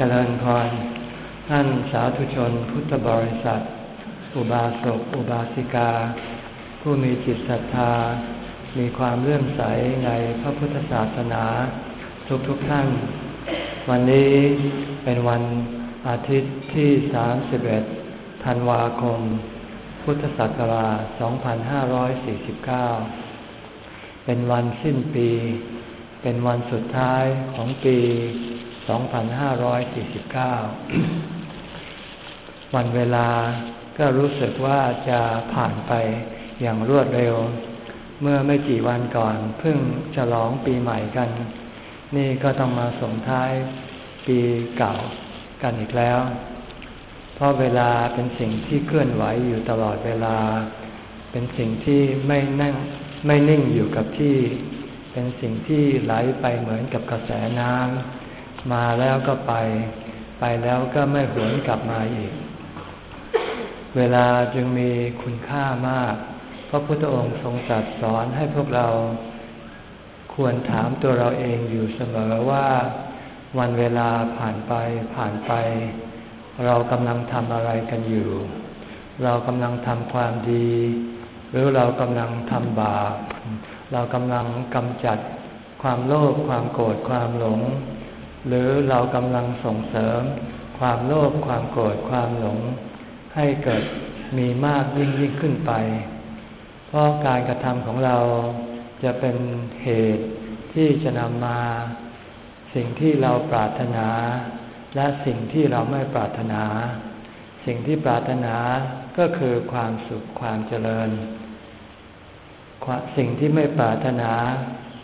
เจริญพรท่านสาธุชนพุทธบริษัท อุบาสกอุบาสิกา ผู้มีจิตศรัทธา มีความเลื่อมใสในพระพุทธศาสนา ทุกทุกท่าน วันนี้เป็นวันอาทิตย์ที่ 31 ธันวาคม พุทธศักราช 2549 เป็นวันสิ้นปี เป็นวันสุดท้ายของปี 2549 วันเวลาก็รู้สึกว่าจะผ่านไปอย่างรวดเร็ว เมื่อไม่กี่วันก่อนเพิ่งฉลองปีใหม่กัน นี่ก็ต้องมาส่งท้ายปีเก่ากันอีกแล้ว เพราะเวลาเป็นสิ่งที่เคลื่อนไหวอยู่ตลอดเวลา เป็นสิ่งที่ไม่นั่งไม่นิ่งอยู่กับที่ เป็นสิ่งที่ไหลไปเหมือนกับกระแสน้ำ มาแล้วก็ไป ไปแล้วก็ไม่หวนกลับมาอีก เวลาจึงมีคุณค่ามาก พระพุทธองค์ทรงตรัสสอนให้พวกเรา ควรถามตัวเราเองอยู่เสมอว่า วันเวลาผ่านไปผ่านไป เรากำลังทำอะไรกันอยู่ เรากำลังทำความดี หรือเรากำลังทำบาปเรากำลังกำจัดความโลภความโกรธความหลง หรือเรากำลังส่งเสริม ความโลภความโกรธความหลง ให้เกิดมีมากยิ่งยิ่งขึ้นไป เพราะการกระทำของเราจะเป็นเหตุที่จะนำมา สิ่งที่เราปรารถนา และสิ่งที่เราไม่ปรารถนา สิ่งที่ปรารถนาก็คือความสุขความเจริญ สิ่งที่ไม่ปรารถนา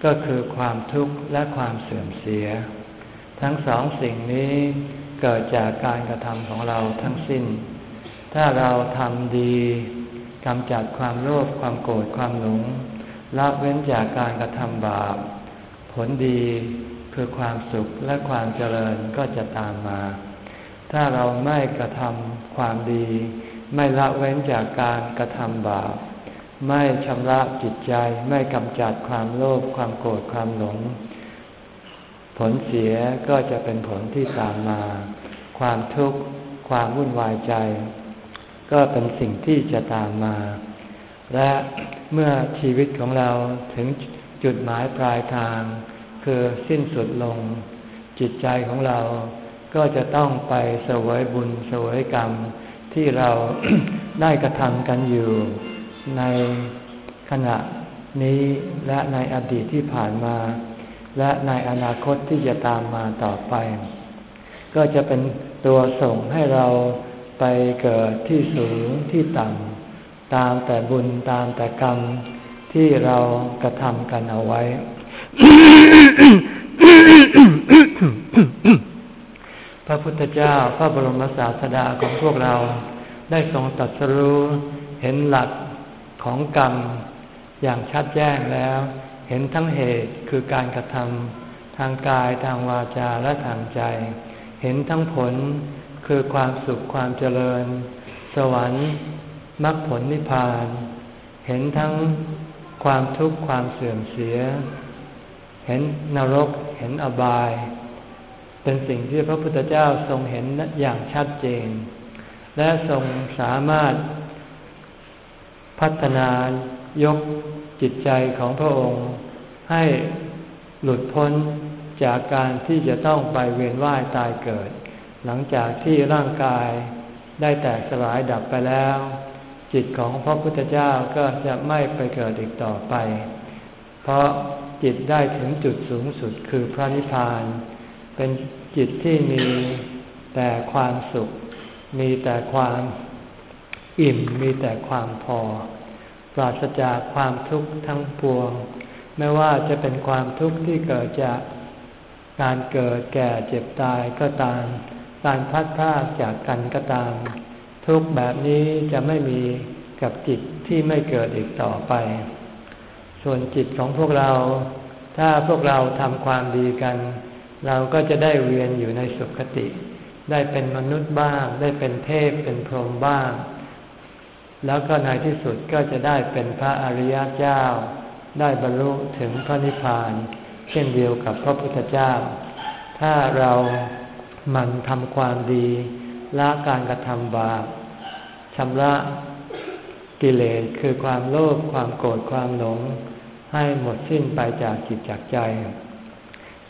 ก็คือความทุกข์และความเสื่อมเสีย ทั้งสองสิ่งนี้เกิดจากการกระทำของเราทั้งสิ้น ถ้าเราทำดีกำจัดความโลภความโกรธความหลงละเว้นจากการกระทำบาป ผลดีคือความสุขและความเจริญก็จะตามมา ถ้าเราไม่กระทำความดี ไม่ละเว้นจากการกระทำบาป ไม่ชำระจิตใจ ไม่กำจัดความโลภความโกรธความหลง ผลเสียก็จะเป็นผลที่ตามมา ความทุกข์ ความวุ่นวายใจ ก็เป็นสิ่งที่จะตามมา และเมื่อชีวิตของเราถึงจุดหมายปลายทาง คือสิ้นสุดลง จิตใจของเราก็จะต้องไปเสวยบุญเสวยกรรม ที่เราได้กระทำกันอยู่ในขณะนี้และในอดีตที่ผ่านมา และในอนาคตที่จะตามมาต่อไป ก็จะเป็นตัวส่งให้เราไปเกิดที่สูงที่ต่ำตามแต่บุญตามแต่กรรมที่เรากระทำกันเอาไว้ พระพุทธเจ้าพระบรมศาสดาของพวกเรา ได้ทรงตรัสรู้เห็นหลักของกรรมอย่างชัดแจ้งแล้ว เห็นทั้งเหตุคือการกระทำทางกายทางวาจาและทางใจ เห็นทั้งผลคือความสุขความเจริญ สวรรค์มรรคผลนิพพาน เห็นทั้งความทุกข์ความเสื่อมเสีย เห็นนรกเห็นอบาย เป็นสิ่งที่พระพุทธเจ้าทรงเห็นอย่างชัดเจน และทรงสามารถพัฒนายกจิตใจของพระองค์ ให้หลุดพ้นจากการที่จะต้องไปเวียนว่ายตายเกิด หลังจากที่ร่างกายได้แตกสลายดับไปแล้ว จิตของพระพุทธเจ้าก็จะไม่ไปเกิดอีกต่อไป เพราะจิตได้ถึงจุดสูงสุดคือพระนิพพาน เป็นจิตที่มีแต่ความสุข มีแต่ความอิ่มมีแต่ความพอ ปราศจากความทุกข์ทั้งปวง ไม่ว่าจะเป็นความทุกข์ที่เกิดจากการเกิดแก่เจ็บตายก็ตาม การพัดพลาดจากกันก็ตาม ทุกแบบนี้จะไม่มีกับจิตที่ไม่เกิดอีกต่อไป ส่วนจิตของพวกเรา ถ้าพวกเราทำความดีกัน เราก็จะได้เวียนอยู่ในสุขติ ได้เป็นมนุษย์บ้าง ได้เป็นเทพเป็นพรหมบ้าง แล้วก็ในที่สุดก็จะได้เป็นพระอริยเจ้า ได้บรรลุถึงพระนิพพาน เช่นเดียวกับพระพุทธเจ้า ถ้าเรามันทำความดีละการกระทำบาปชำระกิเลสคือความโลภความโกรธความหลง ให้หมดสิ้นไปจากจิตจากใจ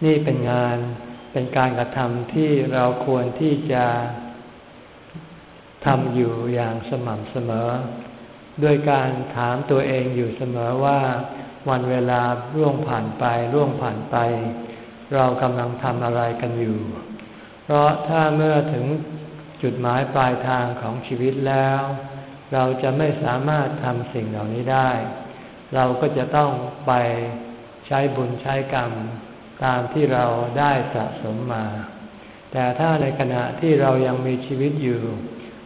นี่เป็นงานเป็นการกระทำที่เราควรที่จะทำอยู่อย่างสม่ำเสมอ ด้วยการถามตัวเองอยู่เสมอว่า วันเวลาร่วงผ่านไปร่วงผ่านไป เรากำลังทำอะไรกันอยู่ เพราะถ้าเมื่อถึงจุดหมายปลายทางของชีวิตแล้ว เราจะไม่สามารถทำสิ่งเหล่านี้ได้ เราก็จะต้องไปใช้บุญใช้กรรมตามที่เราได้สะสมมา แต่ถ้าในขณะที่เรายังมีชีวิตอยู่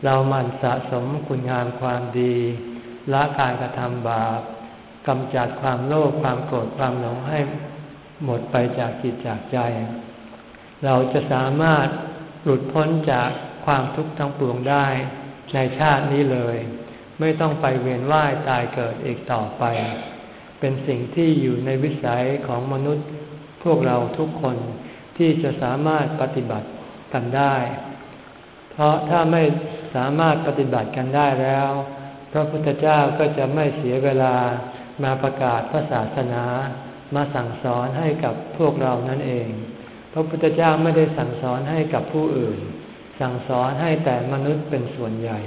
เรามันสะสมคุณงามความดีละการกระทำบาป กำจัดความโลภความโกรธความหลงให้หมดไปจากจิตจากใจ เราจะสามารถหลุดพ้นจากความทุกข์ทั้งปวงได้ในชาตินี้เลย ไม่ต้องไปเวียนว่ายตายเกิดอีกต่อไป เป็นสิ่งที่อยู่ในวิสัยของมนุษย์ พวกเราทุกคนที่จะสามารถปฏิบัติกันได้ เพราะถ้าไม่สามารถปฏิบัติกันได้แล้ว พระพุทธเจ้าก็จะไม่เสียเวลา มาประกาศพระศาสนามาสั่งสอนให้กับพวกเรานั่นเอง พระพุทธเจ้าไม่ได้สั่งสอนให้กับผู้อื่น สั่งสอนให้แต่มนุษย์เป็นส่วนใหญ่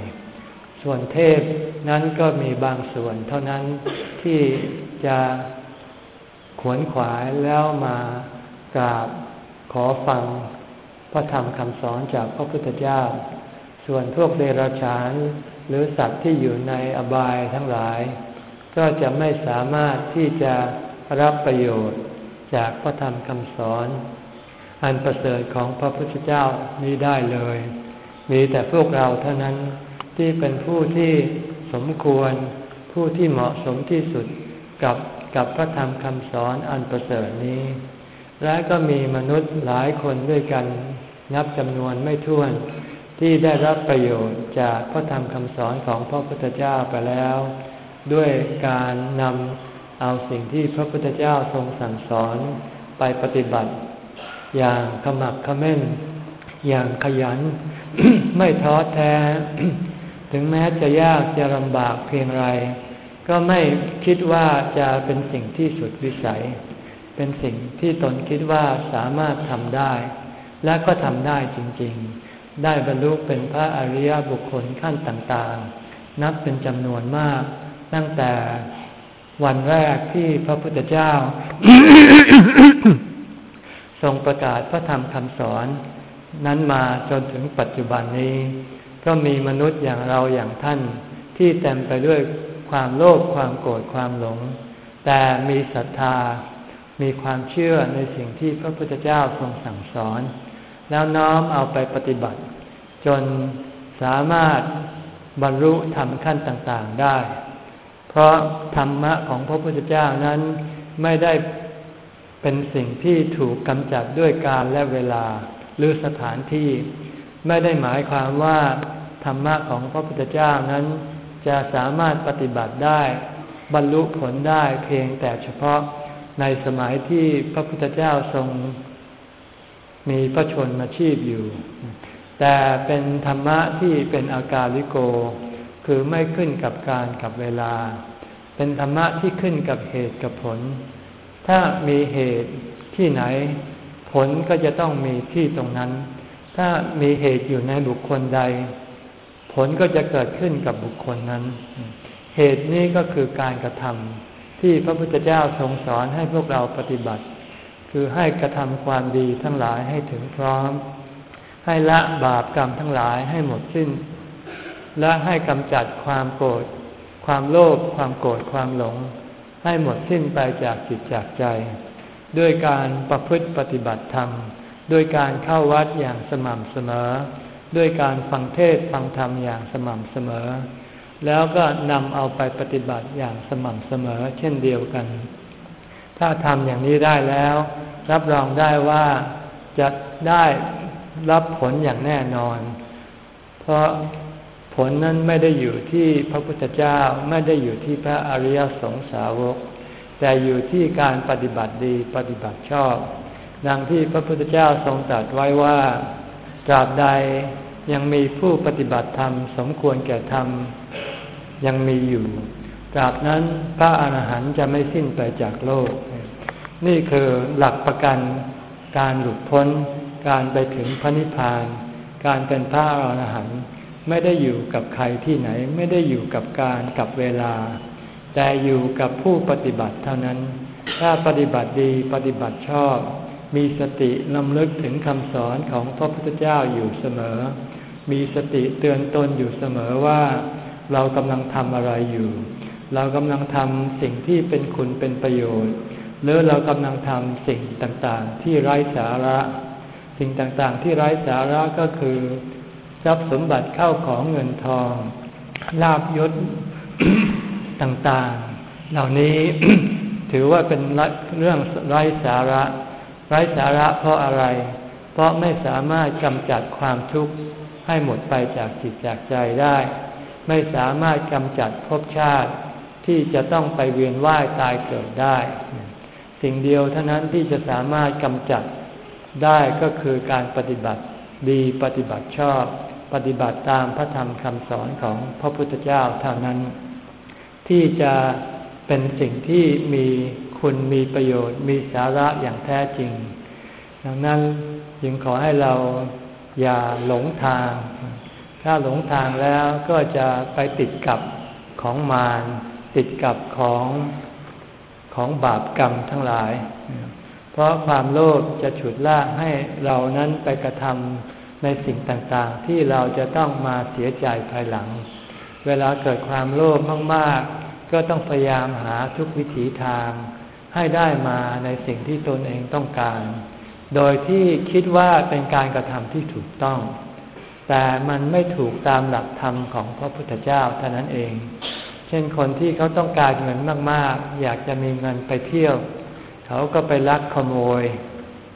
ส่วนเทพนั้นก็มีบางส่วนเท่านั้นที่จะขวนขวายแล้วมากราบขอฟังพระธรรมคำสอนจากพระพุทธเจ้า ส่วนพวกเดรัจฉานหรือสัตว์ที่อยู่ในอบายทั้งหลาย ก็จะไม่สามารถที่จะรับประโยชน์จากพระธรรมคำสอน อันประเสริฐของพระพุทธเจ้านี้ได้เลย มีแต่พวกเราเท่านั้นที่เป็นผู้ที่สมควร ผู้ที่เหมาะสมที่สุดกับกับพระธรรมคำสอนอันประเสริฐนี้ และก็มีมนุษย์หลายคนด้วยกัน นับจำนวนไม่ถ้วน ที่ได้รับประโยชน์จากพระธรรมคำสอนของพระพุทธเจ้าไปแล้ว ด้วยการนำเอาสิ่งที่พระพุทธเจ้าทรงสั่งสอนไปปฏิบัติ อย่างขมักขม้น อย่างขยัน ไม่ท้อแท้ ถึงแม้จะยากจะลำบากเพียงไร ก็ไม่คิดว่าจะเป็นสิ่งที่สุดวิสัย เป็นสิ่งที่ตนคิดว่าสามารถทำได้ และก็ทำได้จริง ๆ ได้บรรลุเป็นพระอริยบุคคลขั้นต่างๆ นับเป็นจำนวนมาก ตั้งแต่วันแรกที่พระพุทธเจ้า ทรงประกาศพระธรรมคำสอน นั้นมาจนถึงปัจจุบันนี้ ก็มีมนุษย์อย่างเราอย่างท่าน ที่เต็มไปด้วยความโลภความโกรธความหลง แต่มีศรัทธา มีความเชื่อในสิ่งที่พระพุทธเจ้าทรงสั่งสอน แล้วน้อมเอาไปปฏิบัติ จนสามารถบรรลุธรรมขั้นต่าง ๆ ได้ เพราะธรรมะของพระพุทธเจ้านั้นไม่ได้เป็นสิ่งที่ถูกกำจัดด้วยการและเวลาหรือสถานที่ ไม่ได้หมายความว่าธรรมะของพระพุทธเจ้านั้น จะสามารถปฏิบัติได้ บรรลุผลได้เพียงแต่เฉพาะในสมัยที่พระพุทธเจ้าทรง มีพระชนมาชีพอยู่ แต่เป็นธรรมะที่เป็นอาการลิโก คือไม่ขึ้นกับการกับเวลา เป็นธรรมะที่ขึ้นกับเหตุกับผล ถ้ามีเหตุที่ไหน ผลก็จะต้องมีที่ตรงนั้น ถ้ามีเหตุอยู่ในบุคคลใด ผลก็จะเกิดขึ้นกับบุคคลนั้น เหตุนี้ก็คือการกระทำที่พระพุทธเจ้าทรงสอนให้พวกเราปฏิบัติ คือให้กระทำความดีทั้งหลายให้ถึงพร้อม ให้ละบาปกรรมทั้งหลายให้หมดสิ้น และให้กำจัดความโกรธความโลภความโกรธความหลง ให้หมดสิ้นไปจากจิตจากใจ ด้วยการประพฤติปฏิบัติธรรม ด้วยการเข้าวัดอย่างสม่ำเสมอ ด้วยการฟังเทศฟังธรรมอย่างสม่ำเสมอ แล้วก็นำเอาไปปฏิบัติอย่างสม่ำเสมอเช่นเดียวกัน ถ้าทำอย่างนี้ได้แล้ว รับรองได้ว่าจะได้รับผลอย่างแน่นอน เพราะ ผลนั้นไม่ได้อยู่ที่พระพุทธเจ้าไม่ได้อยู่ที่พระอริยสงสาวก แต่อยู่ที่การปฏิบัติดีปฏิบัติชอบ ดังที่พระพุทธเจ้าทรงตรัสไว้ว่าตราบใดยังมีผู้ปฏิบัติธรรม สมควรแก่ธรรม ยังมีอยู่ตราบนั้นพระอรหันต์จะไม่สิ้นไปจากโลก นี่คือหลักประกันการหลุดพ้น การไปถึงพระนิพพาน การเป็นพระอรหันต์ ไม่ได้อยู่กับใครที่ไหน ไม่ได้อยู่กับการกับเวลา แต่อยู่กับผู้ปฏิบัติเท่านั้น ถ้าปฏิบัติดีปฏิบัติชอบ มีสติลำลึกถึงคำสอนของพระพุทธเจ้าอยู่เสมอ มีสติเตือนตนอยู่เสมอว่า เรากำลังทำอะไรอยู่ เรากำลังทำสิ่งที่เป็นคุณเป็นประโยชน์ หรือเรากำลังทำสิ่งต่างๆ ที่ไร้สาระ สิ่งต่างๆ ที่ไร้สาระก็คือ ทรัพย์สมบัติเข้าของเงินทอง ลาบยศต่างๆ เหล่านี้ถือว่าเป็นเรื่องไร้สาระ ไร้สาระเพราะอะไร เพราะไม่สามารถกำจัดความทุกข์ให้หมดไปจากจิตจากใจได้ ไม่สามารถกำจัดภพชาติที่จะต้องไปเวียนว่ายตายเกิดได้ สิ่งเดียวเท่านั้นที่จะสามารถกำจัดได้ก็คือการปฏิบัติดีปฏิบัติชอบ ปฏิบัติตามพระธรรมคำสอนของพระพุทธเจ้าเท่านั้น ที่จะเป็นสิ่งที่มีคุณมีประโยชน์ มีสาระอย่างแท้จริง ดังนั้นจึงขอให้เราอย่าหลงทาง ถ้าหลงทางแล้วก็จะไปติดกับของมารติดกับของของบาปกรรมทั้งหลาย เพราะความโลภจะฉุดลากให้เรานั้นไปกระทำ ในสิ่งต่างๆ ที่เราจะต้องมาเสียใจภายหลัง เวลาเกิดความโลภมากๆ ก็ต้องพยายามหาทุกวิถีทาง ให้ได้มาในสิ่งที่ตนเองต้องการ โดยที่คิดว่าเป็นการกระทำที่ถูกต้อง แต่มันไม่ถูกตามหลักธรรมของพระพุทธเจ้าเท่านั้นเอง เช่นคนที่เขาต้องการเงินมากๆ อยากจะมีเงินไปเที่ยว เขาก็ไปลักขโมย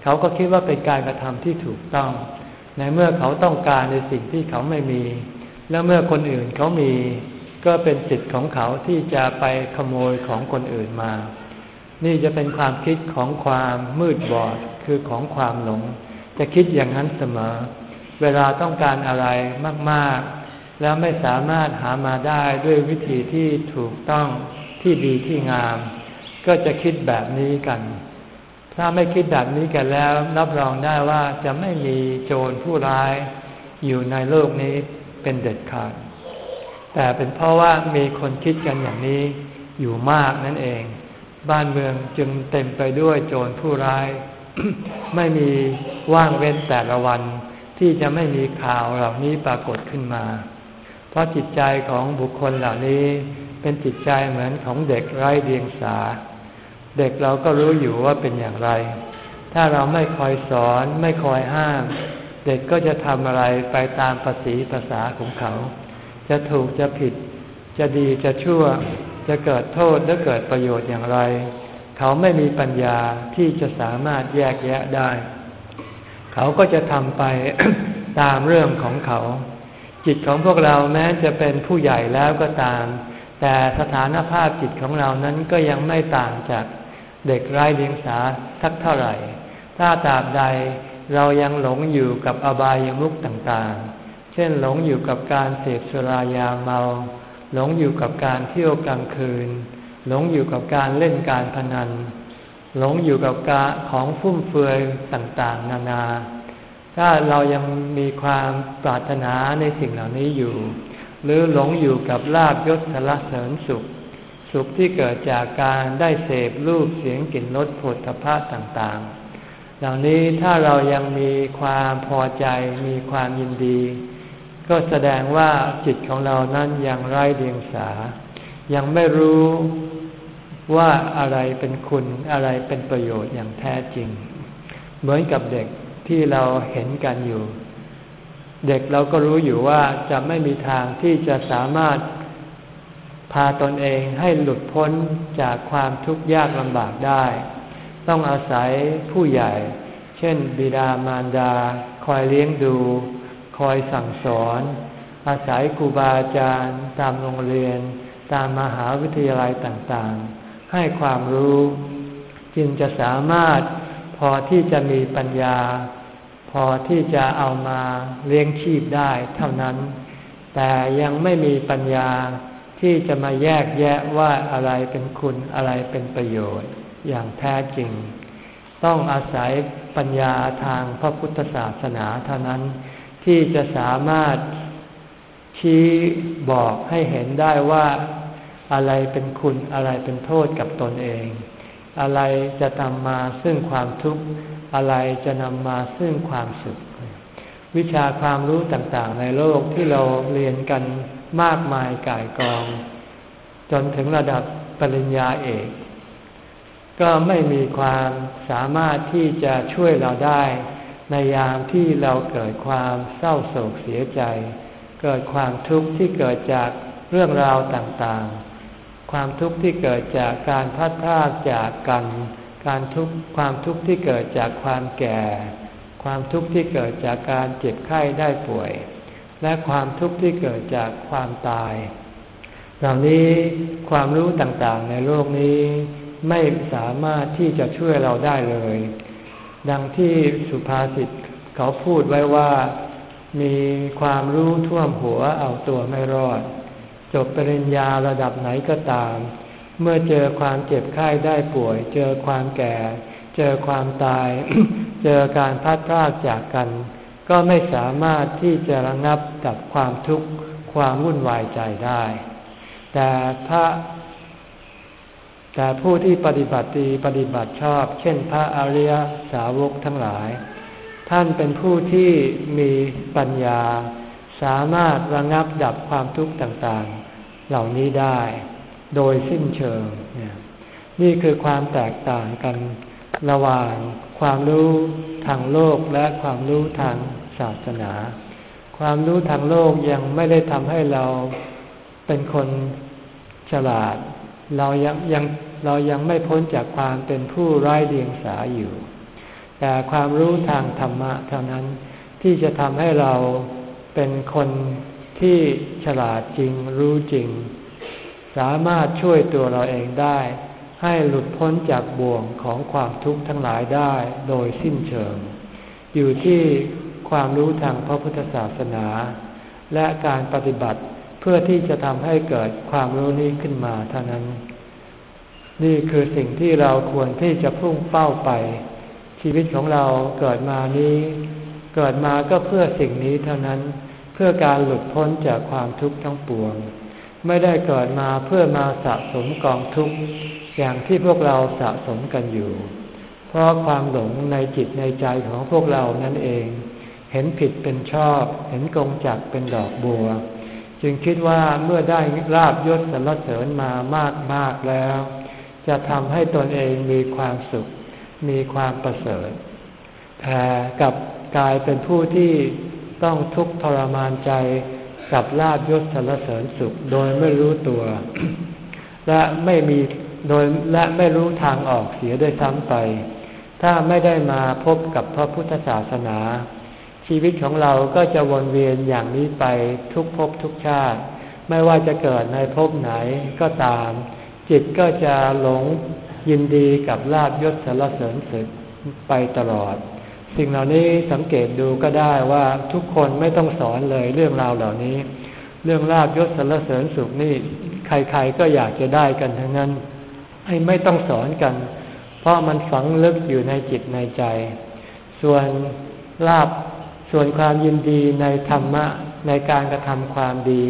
เขาก็คิดว่าเป็นการกระทำที่ถูกต้อง ในเมื่อเขาต้องการในสิ่งที่เขาไม่มี แล้วเมื่อคนอื่นเขามี ก็เป็นสิทธิ์ของเขาที่จะไปขโมยของคนอื่นมา นี่จะเป็นความคิดของความมืดบอดคือของความหลง จะคิดอย่างนั้นเสมอ เวลาต้องการอะไรมากๆ แล้วไม่สามารถหามาได้ด้วยวิธีที่ถูกต้องที่ดีที่งาม ก็จะคิดแบบนี้กัน ถ้าไม่คิดแบบนี้กันแล้ว รับรองได้ว่าจะไม่มีโจรผู้ร้ายอยู่ในโลกนี้เป็นเด็ดขาด แต่เป็นเพราะว่ามีคนคิดกันอย่างนี้อยู่มากนั่นเอง บ้านเมืองจึงเต็มไปด้วยโจรผู้ร้าย ไม่มีว่างเว้นแต่ละวัน ที่จะไม่มีข่าวเหล่านี้ปรากฏขึ้นมา เพราะจิตใจของบุคคลเหล่านี้เป็นจิตใจเหมือนของเด็กไร้เดียงสา เด็กเราก็รู้อยู่ว่าเป็นอย่างไร ถ้าเราไม่คอยสอนไม่คอยห้าม เด็กก็จะทำอะไรไปตามภาษีภาษาของเขา จะถูกจะผิด จะดีจะชั่ว จะเกิดโทษหรือเกิดประโยชน์อย่างไร เขาไม่มีปัญญาที่จะสามารถแยกแยะได้ เขาก็จะทำไปตามเรื่องของเขา จิตของพวกเราแม้จะเป็นผู้ใหญ่แล้วก็ตาม แต่สถานภาพจิตของเรานั้นก็ยังไม่ต่างจาก เด็กไร้เดียงสาสักเท่าไหร่ ถ้าตราบใดเรายังหลงอยู่กับอบายามุกต่างๆ เช่นหลงอยู่กับการเสพสุรายาเมา หลงอยู่กับการเที่ยวกลางคืน หลงอยู่กับการเล่นการพนัน หลงอยู่กับกาของฟุ่มเฟือยต่างๆ นานา ถ้าเรายังมีความปรารถนาในสิ่งเหล่านี้อยู่ หรือหลงอยู่กับลาบยศสารเสริญสุข สุขที่เกิดจากการได้เสพรูปเสียงกลิ่นรสผลพภะต่างๆ เหล่านี้ถ้าเรายังมีความพอใจมีความยินดี ก็แสดงว่าจิตของเรานั้นยังไร้เดียงสา ยังไม่รู้ว่าอะไรเป็นคุณอะไรเป็นประโยชน์อย่างแท้จริง เหมือนกับเด็กที่เราเห็นกันอยู่ เด็กเราก็รู้อยู่ว่าจะไม่มีทางที่จะสามารถาตนเองให้หลุดพ้นจากความทุกข์ยากลำบากได้ ต้องอาศัยผู้ใหญ่ เช่น บิดามารดา คอยเลี้ยงดู คอยสั่งสอน อาศัยครูบาอาจารย์ตามโรงเรียน ตามมหาวิทยาลัยต่างๆ ให้ความรู้ จึงจะสามารถพอที่จะมีปัญญา พอพอที่จะเอามาเลี้ยงชีพได้เท่านั้น แต่ยังไม่มีปัญญา ที่จะมาแยกแยะว่าอะไรเป็นคุณอะไรเป็นประโยชน์อย่างแท้จริง ต้องอาศัยปัญญาทางพระพุทธศาสนาเท่านั้น ที่จะสามารถชี้บอกให้เห็นได้ว่าอะไรเป็นคุณอะไรเป็นโทษกับตนเอง อะไรจะนำมาซึ่งความทุกข์อะไรจะนำมาซึ่งความสุข วิชาความรู้ต่างๆ ในโลกที่เราเรียนกัน มากมายก่ายกอง จนถึงระดับปริญญาเอก ก็ไม่มีความสามารถที่จะช่วยเราได้ ในยามที่เราเกิดความเศร้าโศกเสียใจ เกิดความทุกข์ที่เกิดจากเรื่องราวต่างๆ ความทุกข์ที่เกิดจากการพัดพากจากกัน การทุกข์ความทุกข์ที่เกิดจากความแก่ ความทุกข์ที่เกิดจากการเจ็บไข้ได้ป่วย และความทุกข์ที่เกิดจากความตาย เหล่านี้ความรู้ต่างๆ ในโลกนี้ไม่สามารถที่จะช่วยเราได้เลย ดังที่สุภาษิตเขาพูดไว้ว่า มีความรู้ท่วมหัวเอาตัวไม่รอด จบปริญญาระดับไหนก็ตาม เมื่อเจอความเจ็บไข้ได้ป่วย เจอความแก่ เจอความตาย เจอการพัดพลากจากกัน ก็ไม่สามารถที่จะระงับกับความทุกข์ความวุ่นวายใจได้ แต่พระแต่ผู้ที่ปฏิบัติดีปฏิบัติชอบ เช่นพระอริยสาวกทั้งหลาย ท่านเป็นผู้ที่มีปัญญา สามารถระงับดับความทุกข์ต่างๆ เหล่านี้ได้ โดยสิ้นเชิง นี่คือความแตกต่างกัน ระหว่างความรู้ทางโลกและความรู้ทางศาสนา ความรู้ทางโลกยังไม่ได้ทำให้เราเป็นคนฉลาด เรายังยังเรายังไม่พ้นจากความเป็นผู้ไร้เดียงสาอยู่ แต่ความรู้ทางธรรมะเท่านั้นที่จะทำให้เราเป็นคนที่ฉลาดจริงรู้จริง สามารถช่วยตัวเราเองได้ ให้หลุดพ้นจากบ่วงของความทุกข์ทั้งหลายได้โดยสิ้นเชิง อยู่ที่ความรู้ทางพระพุทธศาสนา และการปฏิบัติเพื่อที่จะทำให้เกิดความรู้นี้ขึ้นมาเท่านั้น นี่คือสิ่งที่เราควรที่จะพุ่งเป้าไป ชีวิตของเราเกิดมานี้ เกิดมาก็เพื่อสิ่งนี้เท่านั้น เพื่อการหลุดพ้นจากความทุกข์ทั้งปวง ไม่ได้เกิดมาเพื่อมาสะสมกองทุกข์ อย่างที่พวกเราสะสมกันอยู่ เพราะความหลงในจิตในใจของพวกเรานั่นเอง เห็นผิดเป็นชอบ เห็นกงจักเป็นดอกบัว จึงคิดว่าเมื่อได้ลาบยศสรรเสริญมามากมากแล้ว จะทำให้ตนเองมีความสุข มีความประเสริฐแต่กับกลายเป็นผู้ที่ต้องทุกข์ทรมานใจกับลาบยศสรรเสริญสุขโดยไม่รู้ตัว และไม่มี โดยและไม่รู้ทางออกเสียด้วยซ้ำไป ถ้าไม่ได้มาพบกับพระพุทธศาสนา ชีวิตของเราก็จะวนเวียนอย่างนี้ไปทุกภพทุกชาติ ไม่ว่าจะเกิดในภพไหนก็ตาม จิตก็จะหลงยินดีกับลาบยศสรรเสริญสุขไปตลอด สิ่งเหล่านี้สังเกตดูก็ได้ว่าทุกคนไม่ต้องสอนเลยเรื่องราวเหล่านี้ เรื่องลาบยศสรรเสริญสุขนี่ใครๆก็อยากจะได้กันทั้งนั้น ให้ไม่ต้องสอนกัน เพราะมันฝังลึกอยู่ในจิตในใจ ส่วนลาบส่วนความยินดีในธรรมะ ในการกระทำความดี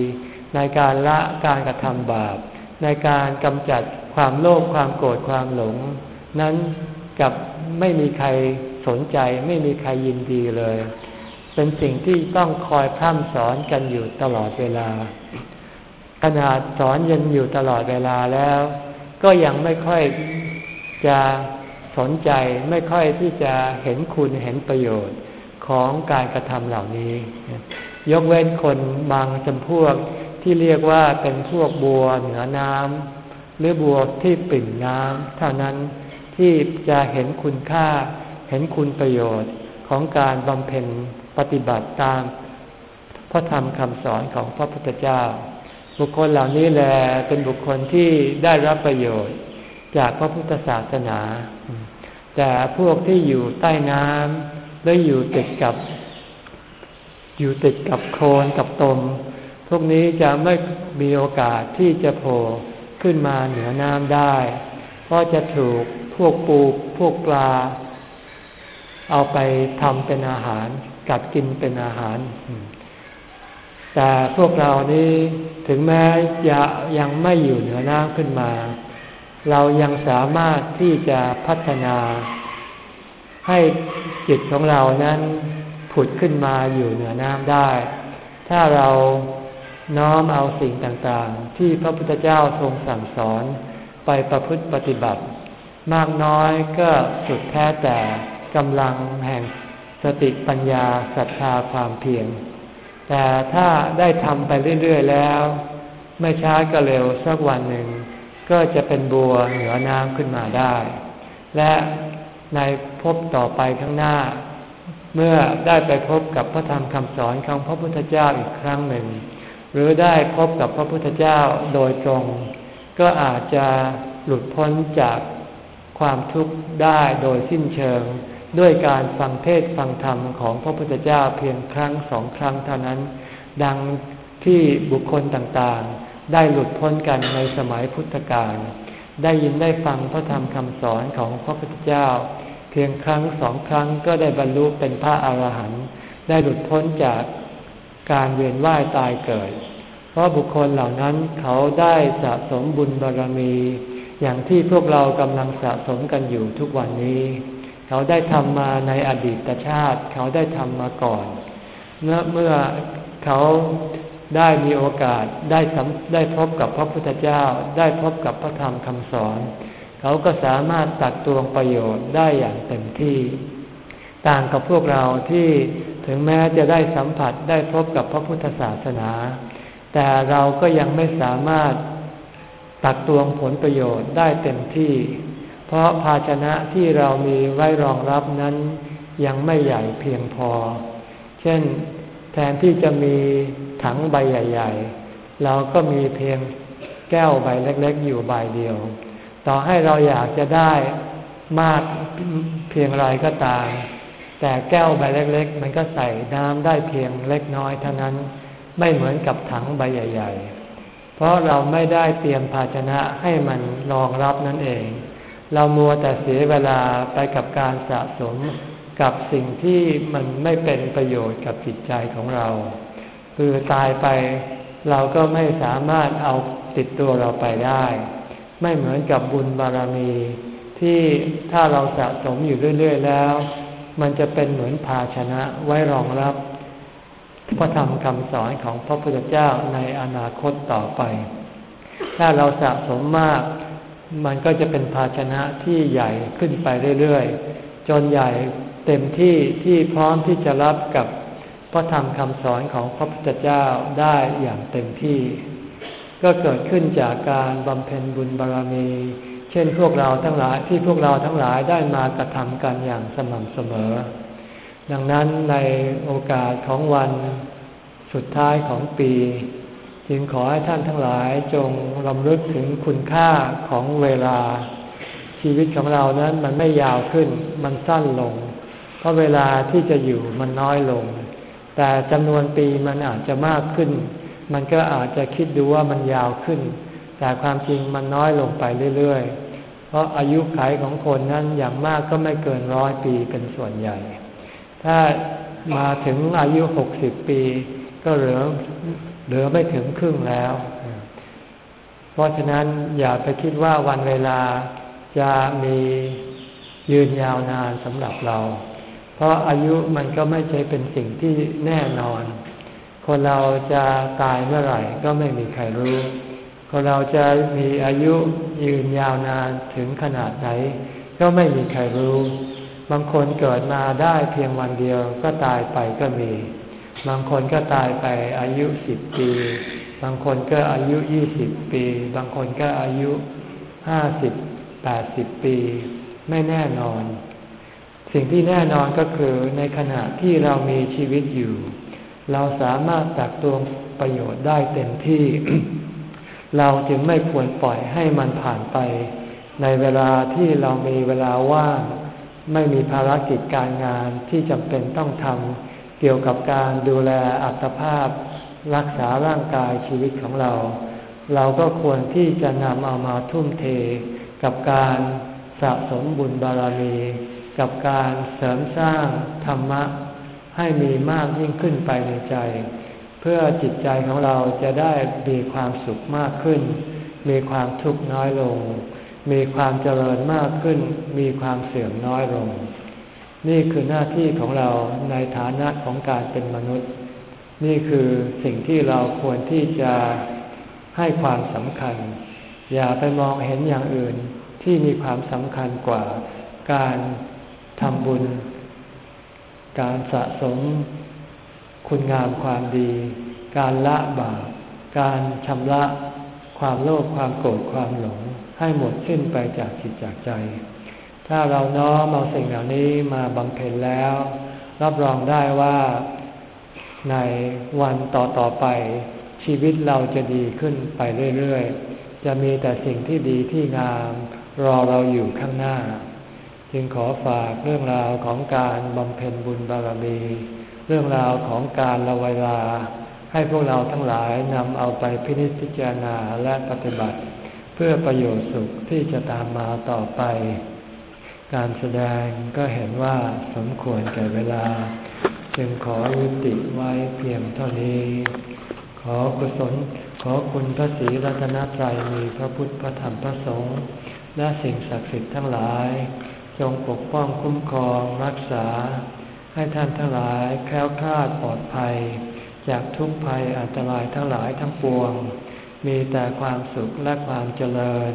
ในการละการกระทำบาป ในการกำจัดความโลภความโกรธความหลง นั้นกับไม่มีใครสนใจไม่มีใครยินดีเลย เป็นสิ่งที่ต้องคอยพร่ำสอนกันอยู่ตลอดเวลา ขนาดสอนยันอยู่ตลอดเวลาแล้ว ก็ยังไม่ค่อยจะสนใจไม่ค่อยที่จะเห็นคุณเห็นประโยชน์ของการกระทำเหล่านี้ ยกเว้นคนบางจำพวกที่เรียกว่าเป็นพวกบัวเหนือน้ำหรือบัวที่ปิ่นน้ำเท่านั้นที่จะเห็นคุณค่า เห็นคุณประโยชน์ของการบำเพ็ญปฏิบัติตามพระธรรมคำสอนของพระพุทธเจ้า บุคคลเหล่านี้แหละเป็นบุคคลที่ได้รับประโยชน์จากพระพุทธศาสนา แต่พวกที่อยู่ใต้น้ำได้อยู่ติดกับ อยู่ติดกับโคลนกับตม พวกนี้จะไม่มีโอกาสที่จะโผล่ขึ้นมาเหนือน้ำได้ เพราะจะถูกพวกปูพวกปลา เอาไปทำเป็นอาหารกัดกินเป็นอาหาร แต่พวกเรานี้ถึงแม้จะยังไม่อยู่เหนือน้ำขึ้นมา เรายังสามารถที่จะพัฒนา ให้จิตของเรานั้นผุดขึ้นมาอยู่เหนือน้ำได้ ถ้าเราน้อมเอาสิ่งต่างๆ ที่พระพุทธเจ้าทรงสั่งสอนไปประพฤติปฏิบัติ มากน้อยก็สุดแท้แต่กำลังแห่งสติปัญญาศรัทธาความเพียร แต่ถ้าได้ทำไปเรื่อยๆแล้ว ไม่ช้าก็เร็วสักวันหนึ่ง ก็จะเป็นบัวเหนือน้ำขึ้นมาได้ และในพบต่อไปข้างหน้า เมื่อได้ไปพบกับพระธรรมคำสอนของพระพุทธเจ้าอีกครั้งหนึ่ง หรือได้พบกับพระพุทธเจ้าโดยตรง ก็อาจจะหลุดพ้นจากความทุกข์ได้โดยสิ้นเชิง ด้วยการฟังเทศฟังธรรมของพระพุทธเจ้าเพียงครั้งสองครั้งเท่านั้น ดังที่บุคคลต่างๆ ได้หลุดพ้นกันในสมัยพุทธกาลได้ยินได้ฟังพระธรรมคำสอนของพระพุทธเจ้า เพียงครั้งสองครั้งก็ได้บรรลุเป็นพระอาหารหันต์ได้หลุดพ้นจากการเวียนว่ายตายเกิด เพราะบุคคลเหล่านั้นเขาได้สะสมบุญบารรมี อย่างที่พวกเรากำลังสะสมกันอยู่ทุกวันนี้ เขาได้ทำมาในอดีตชาติ เขาได้ทำมาก่อน เมื่อเมื่อเขาได้มีโอกาสได้ได้พบกับพระพุทธเจ้า ได้พบกับพระธรรมคำสอน เขาก็สามารถตัดตวงประโยชน์ได้อย่างเต็มที่ ต่างกับพวกเราที่ถึงแม้จะได้สัมผัสได้พบกับพระพุทธศาสนา แต่เราก็ยังไม่สามารถตักตวงผลประโยชน์ได้เต็มที่ เพราะภาชนะที่เรามีไว้รองรับนั้นยังไม่ใหญ่เพียงพอ เช่น แทนที่จะมีถังใบใหญ่ ๆ เราก็มีเพียงแก้วใบเล็ก ๆ อยู่ใบเดียว ต่อให้เราอยากจะได้มากเพียงไรก็ตาม แต่แก้วใบเล็ก ๆ มันก็ใส่น้ำได้เพียงเล็กน้อยเท่านั้น ไม่เหมือนกับถังใบใหญ่ ๆ เพราะเราไม่ได้เตรียมภาชนะให้มันรองรับนั่นเอง เรามัวแต่เสียเวลาไปกับการสะสมกับสิ่งที่มันไม่เป็นประโยชน์กับจิตใจของเรา คือตายไปเราก็ไม่สามารถเอาติดตัวเราไปได้ ไม่เหมือนกับบุญบารมี ที่ถ้าเราสะสมอยู่เรื่อย ๆ แล้ว มันจะเป็นเหมือนภาชนะไว้รองรับพระธรรมคำสอนของพระพุทธเจ้าในอนาคตต่อไป ถ้าเราสะสมมาก มันก็จะเป็นภาชนะที่ใหญ่ขึ้นไปเรื่อยๆ จนใหญ่เต็มที่ที่พร้อมที่จะรับกับพระธรรมคำสอนของพระพุทธเจ้าได้อย่างเต็มที่ ก็เกิดขึ้นจากการบำเพ็ญบุญบารรมี เช่นพวกเราทั้งหลายที่พวกเราทั้งหลายได้มากระทำกันอย่างสม่ำเสมอ ดังนั้นในโอกาสของวันสุดท้ายของปี จึงขอให้ท่านทั้งหลายจงรำลึกถึงคุณค่าของเวลา ชีวิตของเรานั้นมันไม่ยาวขึ้น มันสั้นลง เพราะเวลาที่จะอยู่มันน้อยลง แต่จำนวนปีมันอาจจะมากขึ้น มันก็อาจจะคิดดูว่ามันยาวขึ้น แต่ความจริงมันน้อยลงไปเรื่อยๆ เพราะอายุขัยของคนนั้นอย่างมากก็ไม่เกินร้อยปีเป็นส่วนใหญ่ ถ้ามาถึงอายุหกสิบปี ก็เหลือ เหลือไม่ถึงครึ่งแล้ว เพราะฉะนั้นอย่าไปคิดว่าวันเวลาจะมียืนยาวนานสำหรับเรา เพราะอายุมันก็ไม่ใช่เป็นสิ่งที่แน่นอน คนเราจะตายเมื่อไหร่ก็ไม่มีใครรู้ คนเราจะมีอายุยืนยาวนานถึงขนาดไหน ก็ไม่มีใครรู้ บางคนเกิดมาได้เพียงวันเดียวก็ตายไปก็มี บางคนก็ตายไปอายุสิบปี บางคนก็อายุยี่สิบปี บางคนก็อายุห้าสิบแปดสิบปี ไม่แน่นอน สิ่งที่แน่นอนก็คือในขณะที่เรามีชีวิตอยู่ เราสามารถตักตวงประโยชน์ได้เต็มที่ เราจึงไม่ควรปล่อยให้มันผ่านไป ในเวลาที่เรามีเวลาว่างไม่มีภารกิจการงานที่จำเป็นต้องทำ เกี่ยวกับการดูแลอัตภาพ รักษาร่างกายชีวิตของเรา เราก็ควรที่จะนำเอามาทุ่มเท กับการสะสมบุญบารมี กับการเสริมสร้างธรรมะ ให้มีมากยิ่งขึ้นไปในใจ เพื่อจิตใจของเราจะได้มีความสุขมากขึ้น มีความทุกข์น้อยลง มีความเจริญมากขึ้น มีความเสื่อมน้อยลง นี่คือหน้าที่ของเราในฐานะของการเป็นมนุษย์ นี่คือสิ่งที่เราควรที่จะให้ความสำคัญ อย่าไปมองเห็นอย่างอื่นที่มีความสำคัญกว่าการทำบุญ การสะสมคุณงามความดี การละบาปการชำระความโลภความโกรธความหลง ให้หมดสิ้นไปจากจิตจากใจ ถ้าเราน้อมเอาสิ่งเหล่านี้มาบำเพ็ญแล้ว รับรองได้ว่าในวันต่อต่อไป ชีวิตเราจะดีขึ้นไปเรื่อยๆ จะมีแต่สิ่งที่ดีที่งามรอเราอยู่ข้างหน้า จึงขอฝากเรื่องราวของการบำเพ็ญบุญบารมี เรื่องราวของการละเวลา ให้พวกเราทั้งหลายนำเอาไปพินิจพิจารณาและปฏิบัติ เพื่อประโยชน์สุขที่จะตามมาต่อไป การแสดงก็เห็นว่าสมควรแก่เวลา จึงขอยุติไว้เพียงเท่านี้ ขอกุศลขอคุณพระศรีรัตนตรัยมีพระพุทธพระธรรมพระสงฆ์และสิ่งศักดิ์สิทธิ์ทั้งหลาย จงปกป้องคุ้มครองรักษา ให้ท่านทั้งหลายแคล้วคลาดปลอดภัย จากทุกภัยอันตรายทั้งหลายทั้งปวง มีแต่ความสุขและความเจริญ